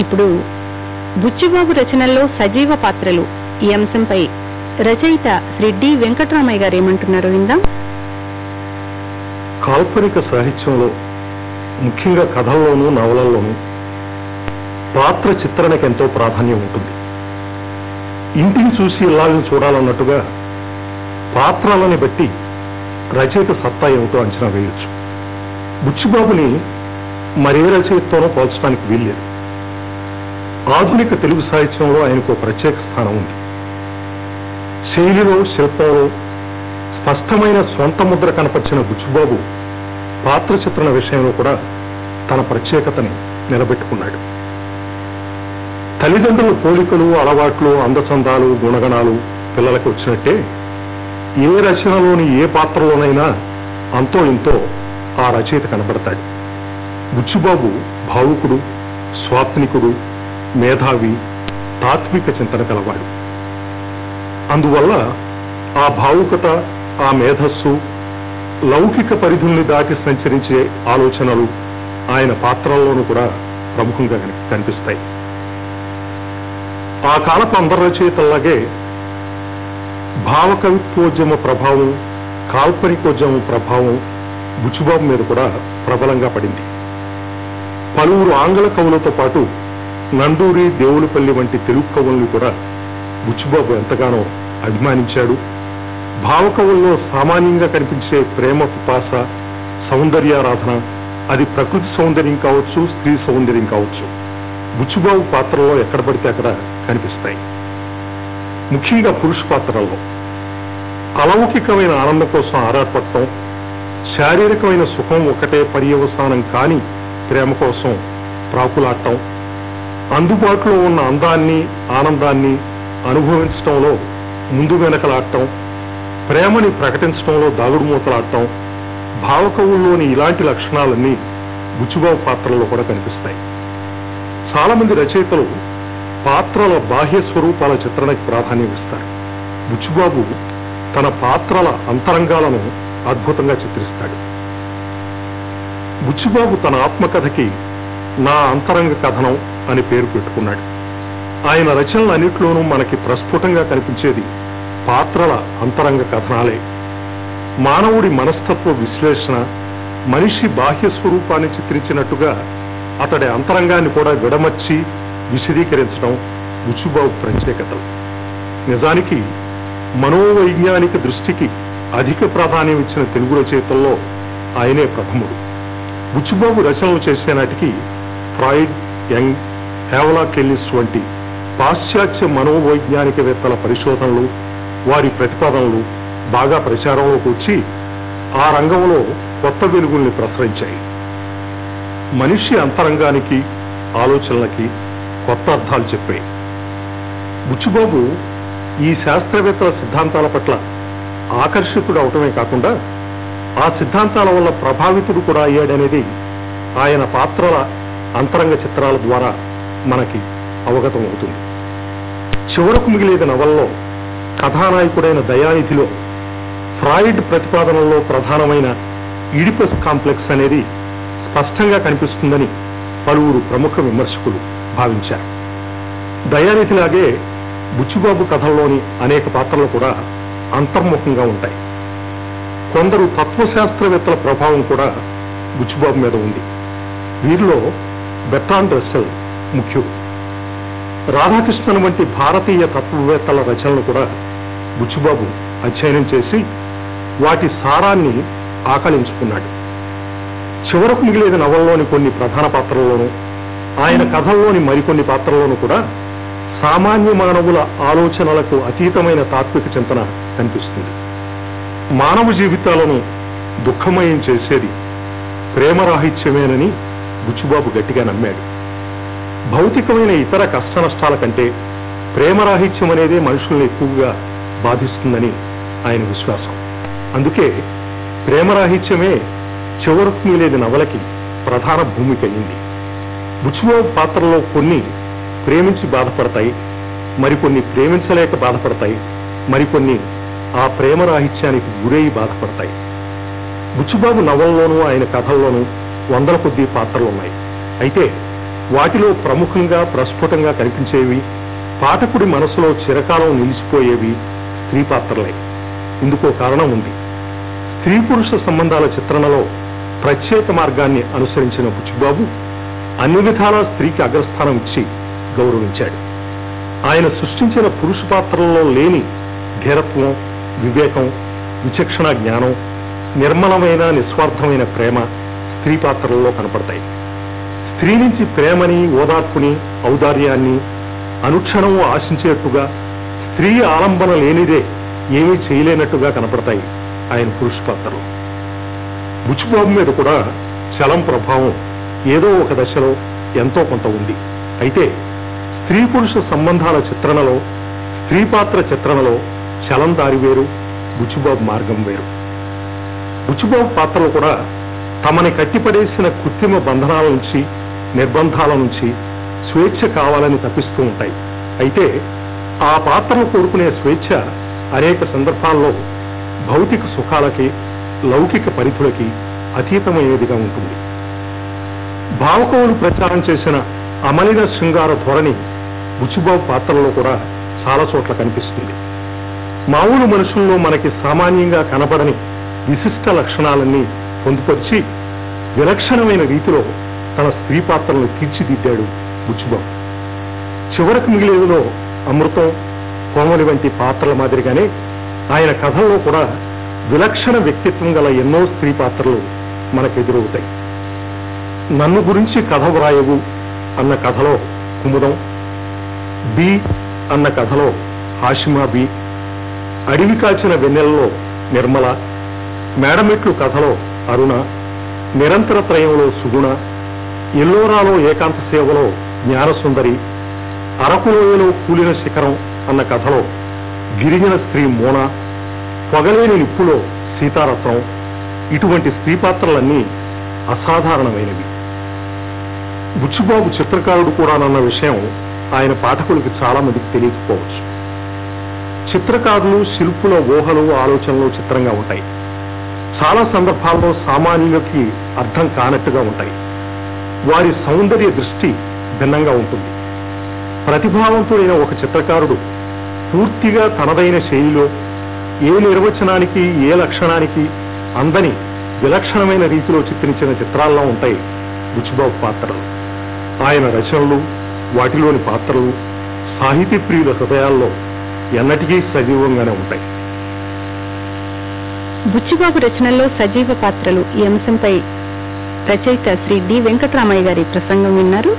ఇప్పుడు బుచ్చిబాబు రచనల్లో సజీవ పాత్రలు ఈ అంశంపై రచయిత శ్రీ డి వెంకటరామయ్య గారు ఏమంటున్నారో విందాం. కాల్పనిక సాహిత్యంలో ముఖ్యంగా కథల్లోనూ నవలల్లోనూ పాత్ర చిత్రణకు ఎంతో ప్రాధాన్యం ఉంటుంది. ఇంటిని చూసి ఇల్లాలను చూడాలన్నట్టుగా పాత్రలని బట్టి రచయిత సత్తా ఏమిటో అంచనా వేయొచ్చు. బుచ్చిబాబుని మరే రచయితతోనూ పోల్చడానికి వీల్లేదు. ఆధునిక తెలుగు సాహిత్యంలో ఆయనకు ప్రత్యేక స్థానం ఉంది. శైలిలో శిల్పంలో స్పష్టమైన స్వంత ముద్ర కనపరిచిన బుచ్చుబాబు పాత్ర చిత్రణ విషయంలో కూడా తన ప్రత్యేకతని నిలబెట్టుకున్నాడు. తల్లిదండ్రుల పోలికలు అలవాట్లు అందచందాలు గుణగణాలు పిల్లలకు వచ్చినట్టే ఏ రచనలోని ఏ పాత్రలోనైనా అంతో ఇంతో ఆ రచయిత కనబడతాడు. బుచ్చుబాబు భావుకుడు స్వాప్నికుడు మేధావి తాత్విక చింతన కలవాడు అందువల్ల ఆ భావుకత ఆ మేధస్సు లౌకిక పరిధుల్ని దాటి సంచరించే ఆలోచనలు ఆయన పాత్రల్లోనూ కూడా ప్రముఖంగా కనిపిస్తాయి. ఆ కాలపు అందరి రచయితల్లాగే భావకవిత్వోద్యమ ప్రభావం కాల్పనికోద్యమ ప్రభావం బుచ్చుబాబు మీద కూడా ప్రబలంగా పడింది. పలువురు ఆంగ్ల కవులతో పాటు నండూరి దేవులపల్లి వంటి తెలుగు కవుల్ని కూడా బుచ్చుబాబు ఎంతగానో అభిమానించాడు. భావకవుల్లో సామాన్యంగా కనిపించే ప్రేమ పిపాస సౌందర్యారాధన అది ప్రకృతి సౌందర్యం కావచ్చు స్త్రీ సౌందర్యం కావచ్చు బుచ్చుబాబు పాత్రలో ఎక్కడ పడితే అక్కడ కనిపిస్తాయి. ముఖ్యంగా పురుష పాత్రల్లో అలౌకికమైన ఆనందం కోసం ఆరాటపడటం శారీరకమైన సుఖం ఒకటే పర్యవసానం కాని ప్రేమ కోసం ప్రాకులాడటం అందుబాటులో ఉన్న అందాన్ని ఆనందాన్ని అనుభవించటంలో ముందు వెనకలాడటం ప్రేమని ప్రకటించడంలో దాగుడుమూతలాడటం భావకవుల్లోని ఇలాంటి లక్షణాలన్నీ బుచ్చుబాబు పాత్రల్లో కూడా కనిపిస్తాయి. చాలామంది రచయితలు పాత్రల బాహ్య స్వరూపాల చిత్రణకి ప్రాధాన్యం ఇస్తారు. బుచ్చుబాబు తన పాత్రల అంతరంగాలను అద్భుతంగా చిత్రిస్తాడు. బుచ్చుబాబు తన ఆత్మకథకి నా అంతరంగ కథనం అని పేరు పెట్టుకున్నాడు. ఆయన రచనలన్నింటిలోనూ మనకి ప్రస్ఫుటంగా కనిపించేది పాత్రల అంతరంగ కథనాలే. మానవుడి మనస్తత్వ విశ్లేషణ మనిషి బాహ్య స్వరూపాన్ని చిత్రించినట్టుగా అతడి అంతరంగాన్ని కూడా విడమర్చి విశదీకరించడం బుచ్చుబాబు ప్రత్యేకతలు. నిజానికి మనోవైజ్ఞానిక దృష్టికి అధిక ప్రాధాన్యం ఇచ్చిన తెలుగు రచయితల్లో ఆయనే ప్రథముడు. బుచ్చుబాబు రచనలు చేసే నాటికి ఫ్రాయిడ్ యంగ్ హేవలా కెల్లిస్ వంటి పాశ్చాత్య మనోవైజ్ఞానికవేత్తల పరిశోధనలు వారి ప్రతిపాదనలు బాగా ప్రచారంలోకి వచ్చి ఆ రంగంలో కొత్త వెలుగుల్ని ప్రసరించాయి. మనిషి అంతరంగానికి ఆలోచనలకి కొత్త అర్థాలు చెప్పాయి. బుచ్చుబాబు ఈ శాస్త్రవేత్తల సిద్ధాంతాల పట్ల ఆకర్షితుడు అవటమే కాకుండా ఆ సిద్ధాంతాల వల్ల ప్రభావితుడు కూడా అయ్యాడనేది ఆయన పాత్రల అంతరంగ చిత్రాల ద్వారా మనకి అవగతం అవుతుంది. చివరకు మిగిలేది నవల్లో కథానాయకుడైన దయానిధిలో ఫ్రాయిడ్ ప్రతిపాదనలో ప్రధానమైన ఇడిపస్ కాంప్లెక్స్ అనేది స్పష్టంగా కనిపిస్తుందని పలువురు ప్రముఖ విమర్శకులు భావించారు. దయానిధిలాగే బుచ్చిబాబు కథల్లోని అనేక పాత్రలు కూడా అంతర్ముఖంగా ఉంటాయి. కొందరు తత్వశాస్త్రవేత్తల ప్రభావం కూడా బుచ్చిబాబు మీద ఉంది. వీరిలో బెట్రాన్ రస్సెల్ ముఖ్యుడు రాధాకృష్ణన్ వంటి భారతీయ తత్వవేత్తల రచనలు కూడా బుచ్చిబాబు అధ్యయనం చేసి వాటి సారాన్ని ఆకలించుకున్నాడు చివరకు మిగిలేది నవల్లోని కొన్ని ప్రధాన పాత్రల్లోనూ ఆయన కథల్లోని మరికొన్ని పాత్రల్లోనూ కూడా సామాన్య మానవుల ఆలోచనలకు అతీతమైన తాత్విక చింతన కనిపిస్తుంది. మానవ జీవితాలను దుఃఖమయం చేసేది ప్రేమరాహిత్యమేనని బుచ్చుబాబు గట్టిగా నమ్మాడు. భౌతికమైన ఇతర కష్ట నష్టాల కంటే ప్రేమరాహిత్యం అనేదే మనుషుల్ని ఎక్కువగా బాధిస్తుందని ఆయన విశ్వాసం. అందుకే ప్రేమరాహిత్యమే చివరకు మిగిలేది నవలకి ప్రధాన భూమిక అయింది బుచ్చుబాబు పాత్రలో కొన్ని ప్రేమించి బాధపడతాయి మరికొన్ని ప్రేమించలేక బాధపడతాయి మరికొన్ని ఆ ప్రేమరాహిత్యానికి గురై బాధపడతాయి. బుచ్చుబాబు నవల్లోనూ ఆయన కథల్లోనూ వందల కొద్దీ పాత్రలు ఉన్నాయి అయితే వాటిలో ప్రముఖంగా ప్రస్ఫుటంగా కనిపించేవి పాఠకుడి మనసులో చిరకాలం నిలిచిపోయేవి స్త్రీ పాత్రలే ఇందుకో కారణం ఉంది. స్త్రీ పురుష సంబంధాల చిత్రణలో ప్రత్యేక మార్గాన్ని అనుసరించిన బుచ్చిబాబు అన్ని విధాలా స్త్రీకి అగ్రస్థానం ఇచ్చి గౌరవించాడు. ఆయన సృష్టించిన పురుష పాత్రలలో లేని ధీరత్వం వివేకం విచక్షణ జ్ఞానం నిర్మలమైన నిస్వార్థమైన ప్రేమ స్త్రీ పాత్రలలో కనపడతాయి. స్త్రీ నుంచి ప్రేమని ఓదార్పుని ఔదార్యాన్ని అనుక్షణం ఆశించేట్టుగా స్త్రీ ఆలంబన లేనిదే ఏమీ చేయలేనట్టుగా కనపడతాయి ఆయన పురుష పాత్రలు బుచ్చిబాబు మీద కూడా చలం ప్రభావం ఏదో ఒక దశలో ఎంతో కొంత ఉంది. అయితే స్త్రీ పురుష సంబంధాల చిత్రణలో స్త్రీ పాత్ర చిత్రణలో చలం దారి వేరు బుచ్చిబాబు మార్గం వేరు. బుచ్చిబాబు పాత్రలు కూడా తమని కట్టిపడేసిన కృత్రిమ బంధనాల నుంచి నిర్బంధాల నుంచి స్వేచ్ఛ కావాలని తప్పిస్తూ ఉంటాయి. అయితే ఆ పాత్రను కోరుకునే స్వేచ్ఛ అనేక సందర్భాల్లో భౌతిక సుఖాలకి లౌకిక పరిధులకి అతీతమయ్యేదిగా ఉంటుంది. భావకవులు ప్రచారం చేసిన అమలిన శృంగార ధోరణి బుచ్చిబాబు పాత్రలో కూడా చాలా చోట్ల కనిపిస్తుంది. మామూలు మనుషుల్లో మనకి సామాన్యంగా కనబడని విశిష్ట లక్షణాలన్నీ పొందుపరిచి విలక్షణమైన రీతిలో తన స్త్రీ పాత్రలను తీర్చిదిద్దాడు బుచ్చిబాబు చివరకు మిగిలేదిలో అమృతం కోమలి వంటి పాత్రల మాదిరిగానే ఆయన కథల్లో కూడా విలక్షణ వ్యక్తిత్వం గల ఎన్నో స్త్రీ పాత్రలు మనకెదురవుతాయి. నన్ను గురించి కథ వ్రాయవు అన్న కథలో కుముదం బి అన్న కథలో హాషిమా బి అడవి కాల్చిన వెన్నెలలో నిర్మల మేడమెట్లు కథలో అరుణ నిరంతర త్రయంలో సుగుణ ఎల్లోరాలో ఏకాంత సేవలో జ్ఞానసుందరి అరకులోయలో కూలిన శిఖరం అన్న కథలో గిరిజన స్త్రీ మోన పొగలేని నిప్పులో సీతారత్నం ఇటువంటి స్త్రీ పాత్రలన్నీ అసాధారణమైనవి. బుచ్చిబాబు చిత్రకారుడు కూడానన్న విషయం ఆయన పాఠకులకి చాలా మందికి తెలియకపోవచ్చు. చిత్రకారులు శిల్పుల ఊహలు ఆలోచనలు చిత్రంగా ఉంటాయి. చాలా సందర్భాల్లో సామాన్యులకి అర్థం కానట్టుగా ఉంటాయి. వారి సౌందర్య దృష్టి భిన్నంగా ఉంటుంది. ప్రతిభావంతుడైన ఒక చిత్రకారుడు పూర్తిగా తనదైన శైలిలో ఏ నిర్వచనానికి ఏ లక్షణానికి అందని విలక్షణమైన రీతిలో చిత్రించిన చిత్రాల్లో ఉంటాయి బుచ్చిబాబు పాత్రలు. ఆయన రచనలు వాటిలోని పాత్రలు సాహితీ ప్రియుల హృదయాల్లో ఎన్నటికీ సజీవంగానే ఉంటాయి. బుచ్చిబాబు రచనల్లో సజీవ పాత్రలు ఈ అంశంపై రచయిత శ్రీ డి వెంకటరామయ్య గారి ప్రసంగం విన్నారు.